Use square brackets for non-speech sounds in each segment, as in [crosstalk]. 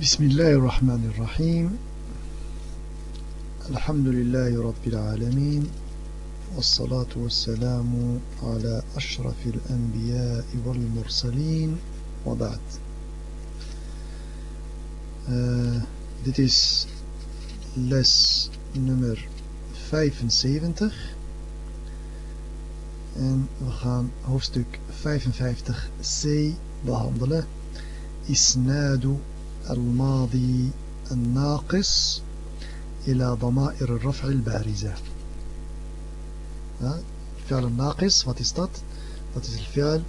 بسم الله الرحمن الرحيم. الحمد لله رب العالمين والصلاة والسلام على أشرف الأنبياء والمرسلين. وبعد. Uh, Dit is les nummer 75 en we gaan hoofdstuk 55c behandelen. Isnadu الماضي الناقص إلى ضمائر الرفع البارزة. الفعل الناقص wat is dat? dat is het fi'al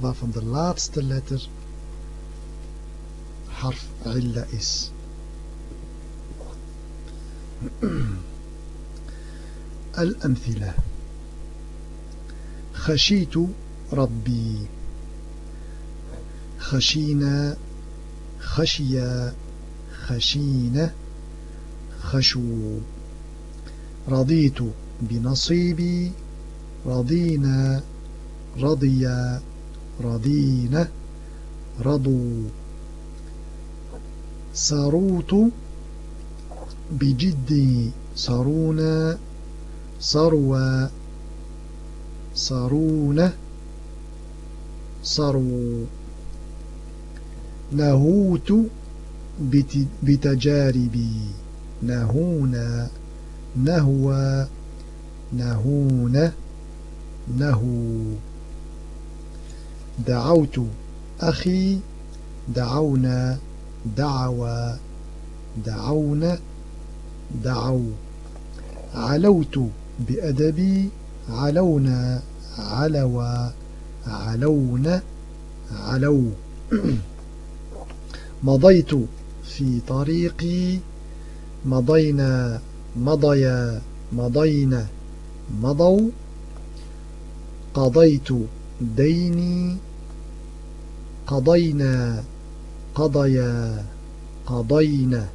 waarvan de laatste letter حرف علة is [clears throat] الأمثلة. خشيت ربي. خشينا خشيا خشين خشو. رضيت بنصيبي رضينا رضيا رضينا رضوا ساروت بجدي صارونا صروا صارون صروا نهوت بتجاربي. نهونا نهوى نهون نهو. دعوت أخي دعونا دعوى. دعونا دعوا علوت بأدبي علونا علوى. علونا علو. [clears throat] مضيت في طريقي مضينا مضيا مضينا مضوا. قضيت ديني قضينا قضيا قضينا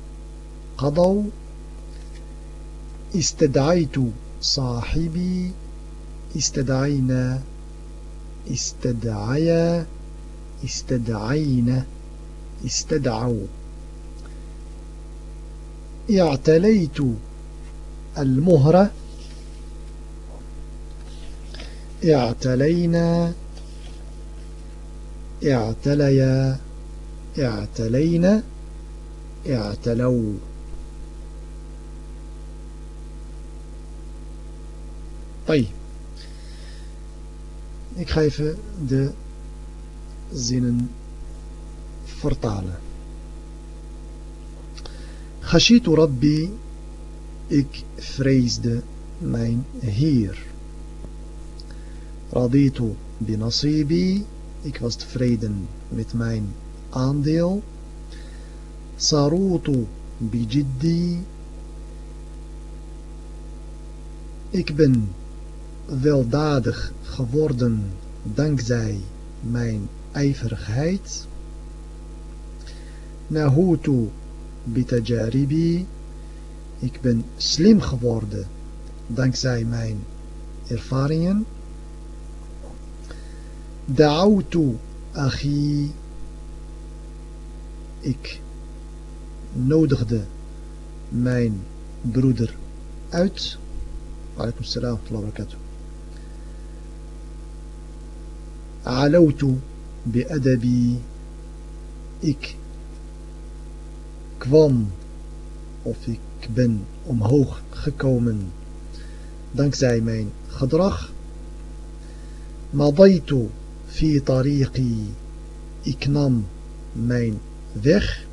قضوا. استدعيت صاحبي استدعينا استدعيا استدعينا. استدعوا. اعتليت المهرة اعتلينا. اعتليا. اعتلينا. اعتلوا. طيب. Ik ga even de zinnen vertalen. Gashitu Rabbi, ik vreesde mijn Heer. Raditu binasibi, ik was tevreden met mijn aandeel. Sarutu bijiddi, ik ben weldadig geworden dankzij mijn ijverigheid. Nahutu bitajaribi. Ik ben slim geworden dankzij mijn ervaringen. Da'autu achi. Ik nodigde mijn broeder uit. Alaikum salam wa barakatuh. Alautu bi adabi. Ik kwam of ik ben omhoog gekomen dankzij mijn gedrag. Madaitu fi tariqi. Ik nam mijn weg.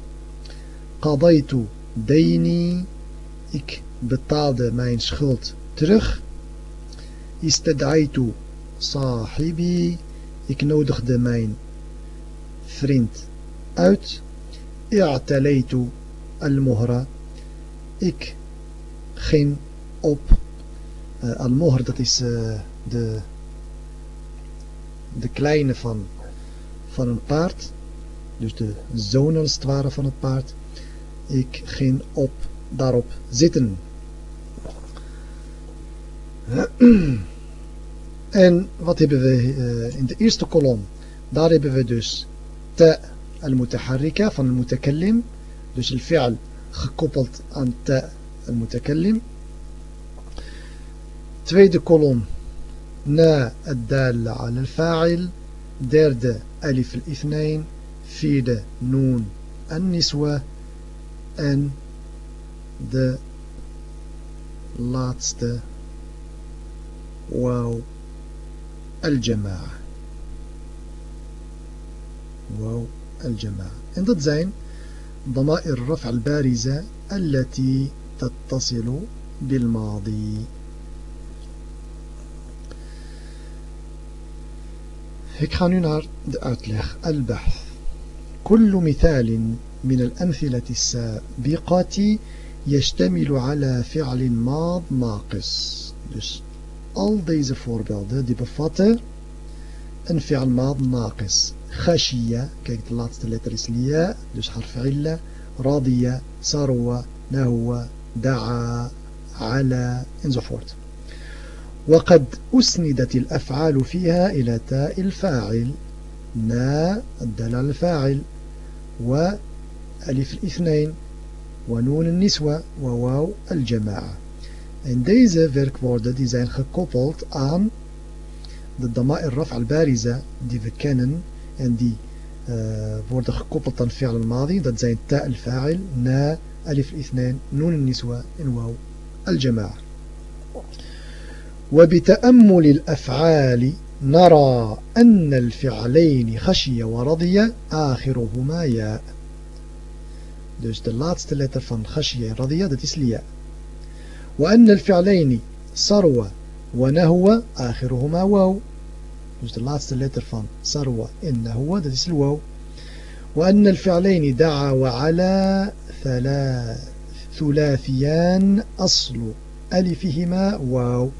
Qadaitu daini. Ik betaalde mijn schuld terug. Istadaitu sahibi. Ik nodigde mijn vriend uit. I'taleitu al-muhra. Ik ging op uh, al-muhr, dat is uh, de, de kleine van, van een paard. Dus de zoon als het ware van het paard. Ik ging op, daarop zitten. [clears throat] En wat hebben we uh, in de eerste kolom? Daar hebben we dus ta al-mutaharrika van al-mutakallim. Dus الفعل gekoppeld aan ta المتكلم. tweede kolom na الدالة على الفاعل. derde ألف الاثنين. vierde نون النسوة. en de laatste واو الجماعة. واو الجماعة. en dat zijn ضمائر الرفع البارزة التي تتصل بالماضي Ik ga nu naar. كل مثال من الأمثلة السابقة يشتمل على فعل ماض ناقص. Dus al deze voorbeelden die bevatten een fi'al maad naqis. Khashiya, kijk de laatste letter is liya, dus harf illa. Radiya, sarwa, nahwa, da'a, ala enzovoort. وقد أسندت الأفعال فيها إلى تاء الفاعل نا الدالة الفاعل وألف الاثنين ونون النسوة وواو الجماعة En deze werkwoorden die zijn gekoppeld aan de dama'ir raf al-bariza die we kennen en die uh, worden gekoppeld aan fi'al al-madi. Dat zijn ta al-fa'il, na, alif al-ithnain, nun al-niswa en waw al-jama'a. وبتأمل الأفعال نرى أن الفعلين خشية ورضي آخرهما ياء Dus de laatste letter van khashiyya en radiyya, dat is liya. وأن الفعلين صروة ونهوة آخرهما واو dus de laatste letter van sarwa en nahwa dat is الواو وأن الفعلين دعا وعلى ثلاثيان أصل ألفهما واو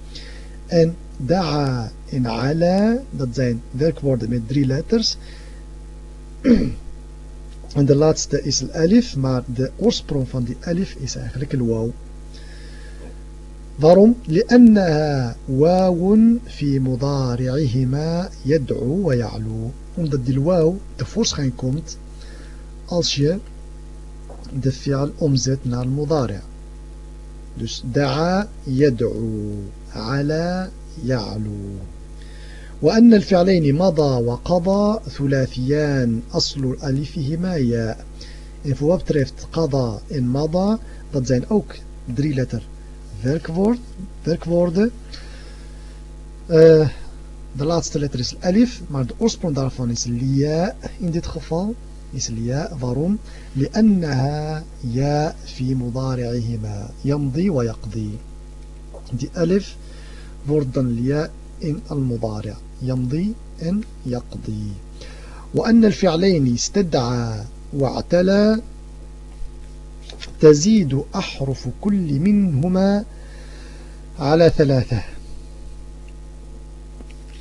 en دعا en علا dat zijn werkwoorden met drie letters en de laatste is الألف maar de oorsprong van die ألف is eigenlijk الواو daarom لأنها واو في مضارعهما يدعو ويعلو. waar de واو tevoorschijn komt. ألشي دفع الأمزت نار المضارع دوش دعا يدعو على يعلو وأن الفعلين مضى وقضى ثلاثيان أصل ألفهما ياء. إن فوابترفت قضى إن مضى ضد زين أوك دري لتر. Werkwoord, werkwoorden. Uh, de laatste letter is alif, maar de oorsprong daarvan is lia in dit geval. Is lia, waarom? لأنها يا في مضارعهما يمضي ويقضي. Die alif wordt dan lia in al-mudari' يمضي en يقضي. وأن الفعلين استدعى واعتلى تزيد أحرف كل منهما على ثلاثة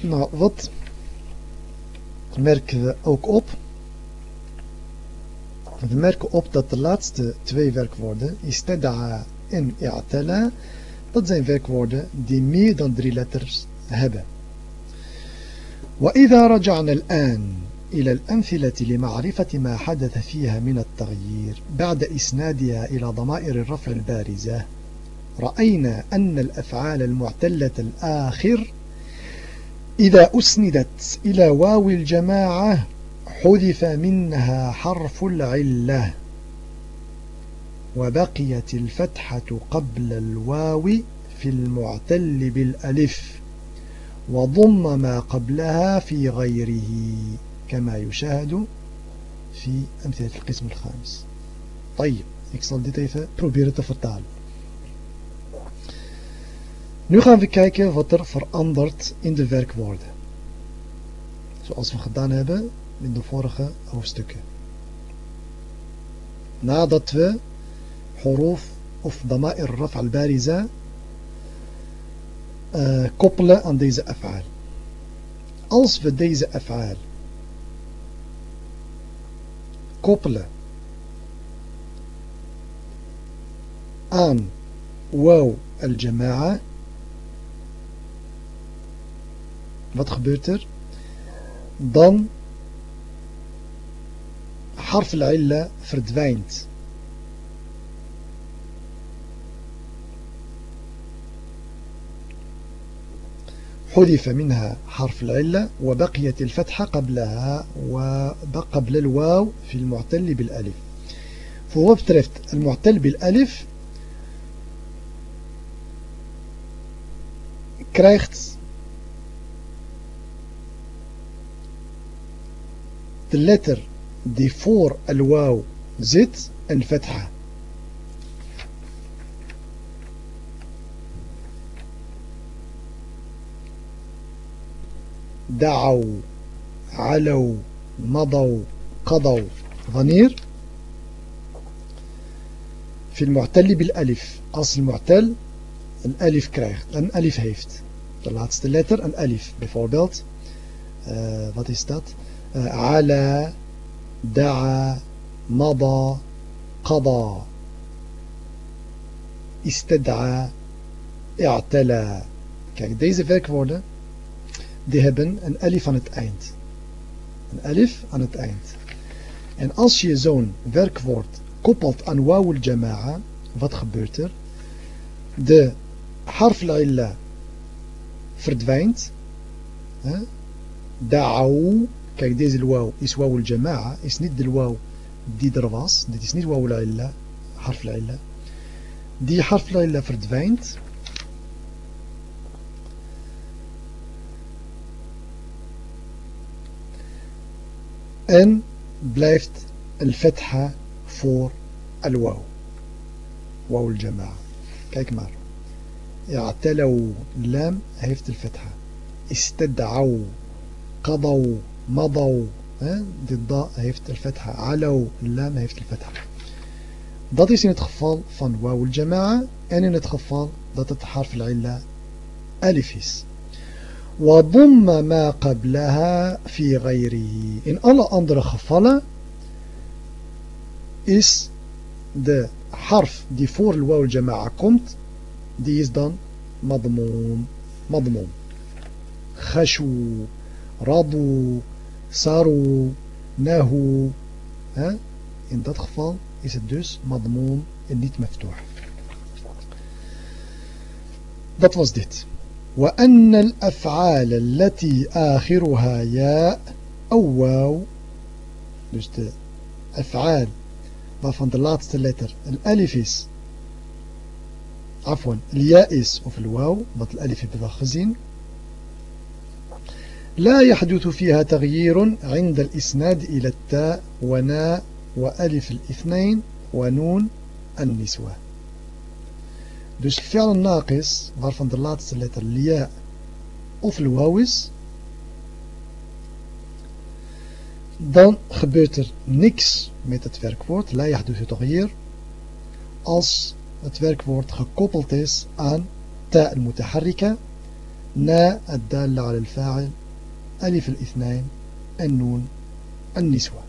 Nou, wat merken we ook op? We merken op dat de laatste twee werkwoorden, istada'a en i'tala, dat zijn werkwoorden die meer dan drie letters hebben. وإذا رجعنا الآن إلى الأمثلة لمعرفة ما حدث فيها من التغيير بعد إسنادها إلى ضمائر الرفع البارزة. رأينا أن الأفعال المعتلة الآخر إذا أسندت إلى واو الجماعة حذف منها حرف العلة وبقيت الفتحة قبل الواو في المعتل بالألف وضم ما قبلها في غيره. كما يشاهد في أمثلة القسم الخامس طيب ik zal dit even proberen te vertalen nu gaan we kijken wat er verandert in de werkwoorden zoals we gedaan hebben in de vorige hoofdstukken nadat we huruf of dama'ir raf al-bariza uh, koppelen aan deze af'aal als we deze af'aal koppelen aan waw al-jama'a wat gebeurt er dan harf al-illa verdwijnt حذف منها حرف العلة وبقيت الفتحة قبلها وقبل الواو في المعتل بالألف فهو بترفت المعتل بالألف letter die voor al-waw zit een fatha. دعوا علوا مضوا قضوا. ضمير؟ في المعتل بالألف. أصل المعتل الألف krijgt een ألف heeft de laatste letter een ألف. Bijvoorbeeld uh, wat is dat uh, على دعا مضى قضى. استدعى اعتلى. Kijk deze werkwoorden die hebben een alif aan het eind. Een alif aan het eind. En als je zo'n werkwoord koppelt aan waw al-jama'a, wat gebeurt er? De harf al verdwijnt. Da'au, kijk deze waw is waw al-jama'a, is niet de waw die er was. Dit is niet waw al-illa, harf al-illa. Die harf al verdwijnt. En blijft al-fatha voor al-waw. Waw al-jama'a. Kijk maar. اعتلوا لام heeft الفتحة استدعوا قضوا مضوا dit da heeft الفتحة علوا لام heeft الفتحة dat is in het geval van waw al-jama'a en in het geval dat het harf al-illa alif is وضم ما قبلها في غيره in alle andere gevallen is de harf die voor de waw jama'a komt die is dan madmoon madmoon khashu radu saru nahu in dat geval is het dus madmoon en niet meftoor dat was dit وأن الأفعال التي آخرها ياء أو واو. dus de af'aal waarvan de laatste letter. een alif is. عفوا. الياء is. of الواو. wat الألف hebben we gezien لا يحدث فيها تغيير عند الإسناد إلى التاء. وناء وألف الاثنين ونون النسوة. Dus fi'al naqis, waarvan de laatste letter lia of waw is, dan gebeurt er niks met het werkwoord, la yahduthu taghyir, als het werkwoord gekoppeld is aan ta al-mutaharrika, na ad-dalla ala al-fa'il, alif al-ithnain en noon al-niswa.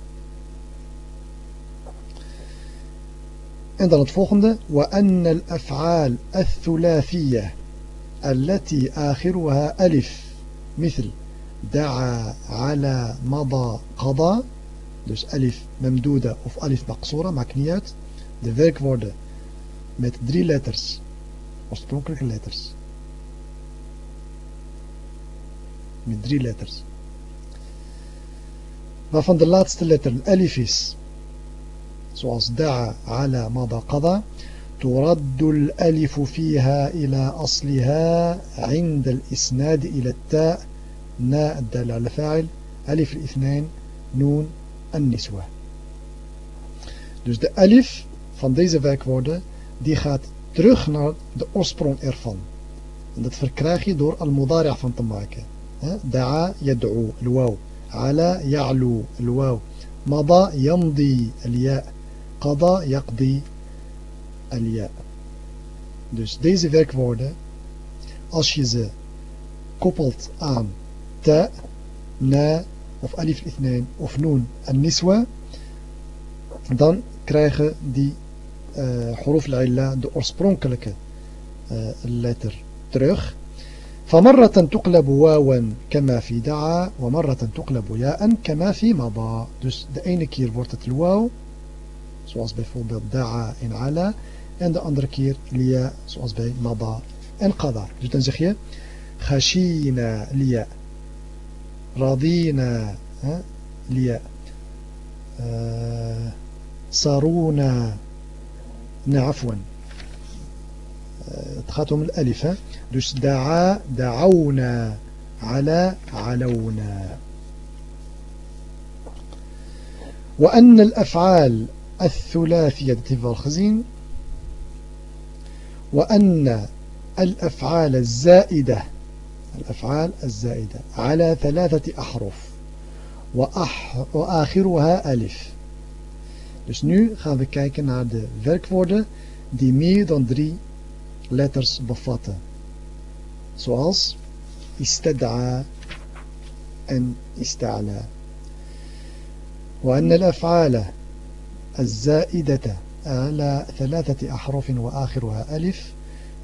En dan het volgende. وأن الأفعال الثلاثية التي آخرها ألف مثل دعا على مضى قضى dus alif memduda of alif maqsura maakt niet uit de werkwoorden met drie letters oorspronkelijke letters met drie letters waarvan de laatste letter alif is zoals da'a ala mada qada ترد الألف فيها إلى أصلها عند الإسناد إلى التاء ناء الدال على فاعل ألف الاثنين نون النسوة Dus de alif van deze werkwoorden die gaat terug naar de oorsprong ervan. En dat verkrijg je door al-mudari' van te maken. Da'a yad'u, al-waw. Ala ya'lu, al-waw. Mada yamdi, al-ya'. Qada yaqdi al-ya. Dus deze werkwoorden, als je ze koppelt aan ta, na of alif ithnain of noon en niswa, dan krijgen die uh, huruf al de oorspronkelijke uh, letter terug. فمرة تقلب واوا كما في دعا ومرة تقلب ياء كما في مضى dus de ene keer wordt het wauw zoals bijvoorbeeld da'a in ala. En de andere keer lia, zoals bij mada en qada. Dus dan zeg je, الياء رضينا الياء آه، صارونا عفوا het gaat om الألف hè? dus دعا دعونا على علونا وأن الأفعال الثلاثية تفضل خزين وأن الأفعال الزائدة الأفعال الزائدة على ثلاثة أحرف وأح وآخرها ألف Dus nu gaan we kijken naar de werkwoorden die meer dan drie letters bevatten. Zoals istad'a en ista'la. وأن الأفعال الزائدة على ثلاثة أحرف وآخرها ألف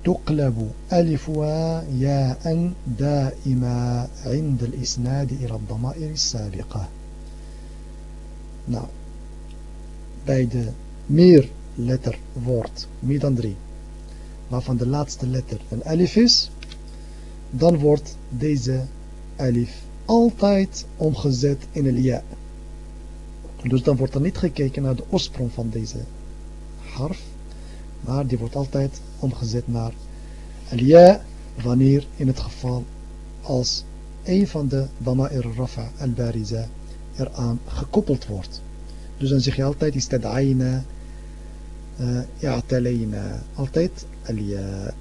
تقلب ألفها ياء دائما عند الإسناد إلى الضمائر السابقة Nou, bij de meer letter woord, meer dan drie, waarvan de laatste letter een alif is, dan wordt deze alif altijd omgezet in een ja. Dus dan wordt er niet gekeken naar de oorsprong van deze harf, maar die wordt altijd omgezet naar al-ja wanneer in het geval als een van de dama'ir rafa al-bariza eraan gekoppeld wordt. Dus dan zeg je altijd istad'ayna i'talayna altijd al-ja.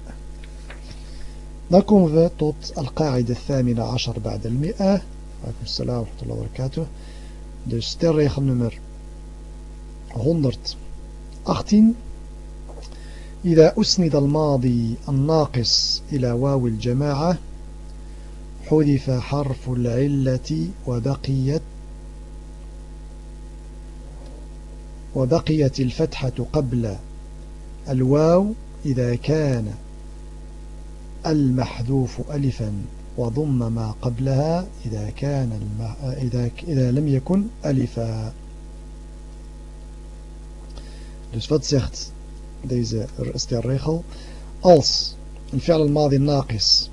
Dan komen we tot al-qa'ida thamina ashar ba'da al-mi'a. Salam wa rahmatullahi wa barakatuh. Dus stelregel nummer 118 إذا أسند الماضي الناقص إلى واو الجماعة حذف حرف العلة وبقيت وبقيت الفتحة قبل الواو إذا كان المحذوف ألفا. وضم ما قبلها إذا كان المح... إذا... إذا لم يكن ألفا Dus wat zegt deze stelregel. Als een fi'al al-madi naqis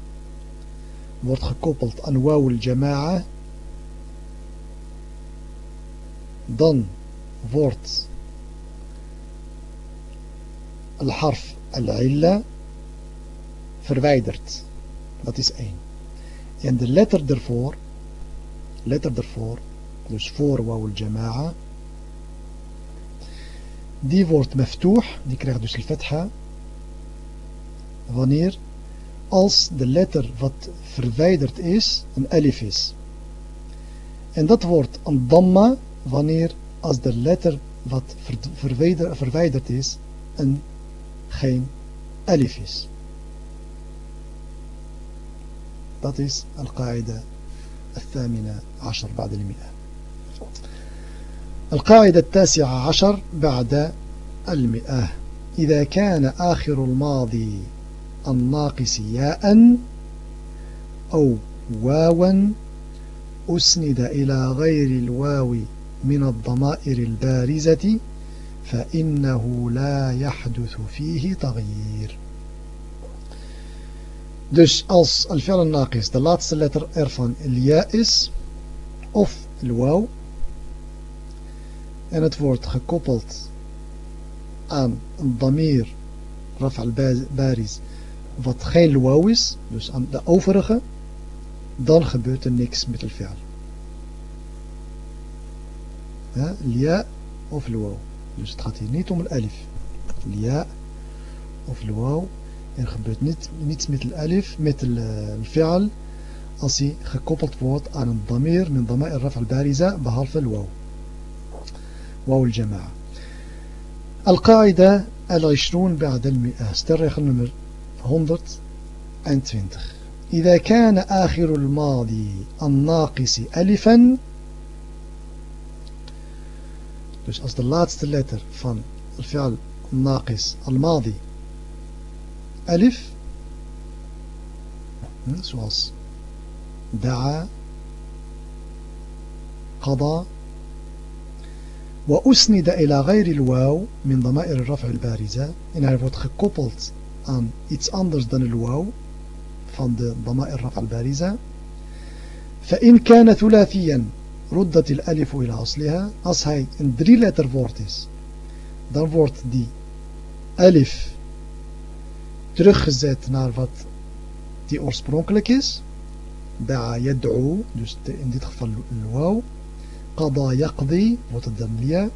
wordt gekoppeld aan waw al-jama'a, dan wordt al-harf al-illa verwijderd. Dat is één. En de letter ervoor, letter ervoor, dus voor waw al-jama'a, die wordt meftoeh, die krijgt dus al-fatha, wanneer als de letter wat verwijderd is, een alif is. En dat wordt een damma wanneer als de letter wat verwijderd is, een geen alif is. Dat is al-qaida الثامنة عشر بعد المئة. القاعدة التاسعة عشر بعد المئة. إذا كان آخر الماضي الناقص ياء أو واوا أسند إلى غير الواو من الضمائر البارزة فإنه لا يحدث فيه تغيير. Dus als al-fi'l naqis de laatste letter ervan il-ja is of il-waw en het wordt gekoppeld aan een damir raf al-baris wat geen luwaw is, dus aan de overige, dan gebeurt er niks met el fi'al. Ja, of luwaw. Dus het gaat hier niet om el alif. Lia of luwaw. Er gebeurt niet, niets met el alif, met el fi'al, als hij gekoppeld wordt aan een damir min damir raf al-bariza, behalve luwaw. واو الجماعة القاعدة العشرون بعد المئة استرخ النمر 120 إذا كان آخر الماضي الناقص ألفا Dus als de laatste letter van الفعل الناقص الماضي ألف. سواص دعا. قضى. وأسند إلى غير الواو من ضمائر الرفع البارزة. إن هي wordt gekoppeld aan iets anders dan de ضمائر الرفع البارزة. فإن كان ثلاثيا ردت الألف إلى أصلها. als hij een drie letter woord is dan ألف. teruggezet naar wat die oorspronkelijk is دعا يدعو dus in dit geval الواو قضى يقضي متدملية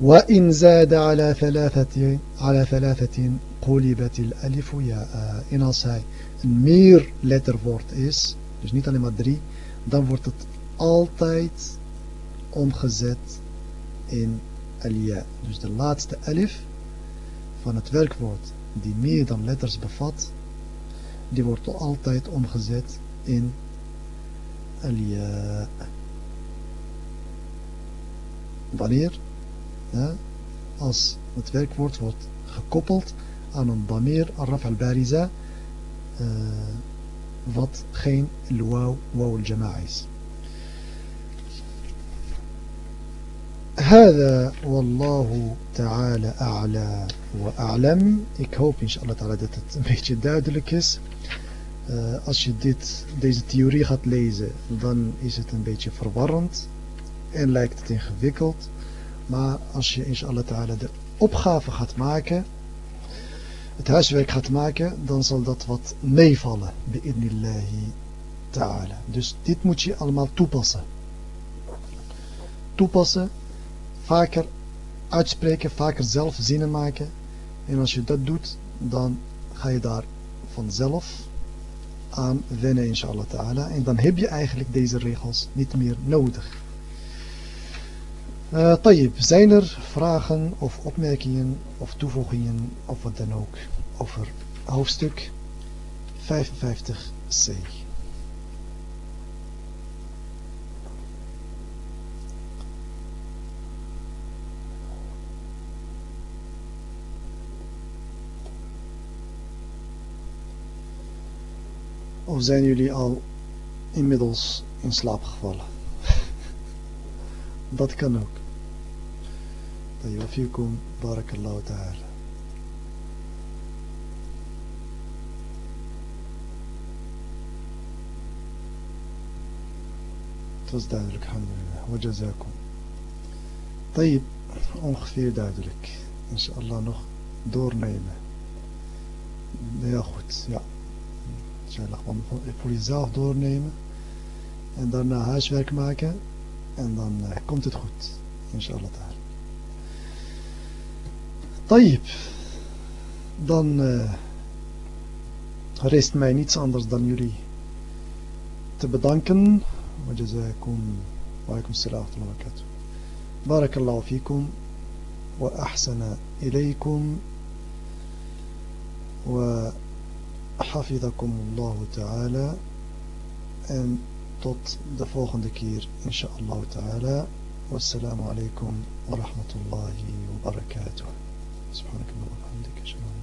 وإن زاد على ثلاثة على ثلاثة قلبت الألف ياء en als hij een meer letterwoord is dus niet alleen maar drie dan wordt het altijd omgezet in alia dus de laatste alif van het werkwoord die meer dan letters bevat die wordt altijd omgezet in alia. Wanneer als het werkwoord wordt gekoppeld aan een damir arraf al-bariza uh, wat geen waw al-jama'a is هذا والله تعالى أعلى وأعلم ik hoop inshallah ta'ala dat het een beetje duidelijk is uh, als je dit, deze theorie gaat lezen dan is het een beetje verwarrend en lijkt het ingewikkeld maar als je inshallah ta'ala de opgave gaat maken het huiswerk gaat maken dan zal dat wat meevallen bi'idnillahi ta'ala dus dit moet je allemaal toepassen toepassen vaker uitspreken, vaker zelf zinnen maken. En als je dat doet, dan ga je daar vanzelf aan wennen, inshallah ta'ala. En dan heb je eigenlijk deze regels niet meer nodig. Uh, tayyip, zijn er vragen of opmerkingen of toevoegingen of wat dan ook over hoofdstuk 55c? Of zijn jullie al inmiddels in slaap gevallen? Dat kan ook. Tayyufikum barakallahu ta'ala. Het was duidelijk, alhamdulillah. Wa jazakum. Tayyib, ongeveer duidelijk. Inshallah nog doornemen. Ja goed, ja voor jezelf doornemen en daarna huiswerk maken en dan uh, komt het goed inshallah daar Tayyip dan uh, rest mij niets anders dan jullie te bedanken وجزاكم وعليكم السلام ورحمة الله وبركاته بارك الله فيكم وأحسن إليكم و حفظكم الله تعالى en tot de volgende keer inshallah ta'ala wassalamu alaikum wa rahmatullahi wa barakatuh subhanakallah wa bihamdika ashhadu an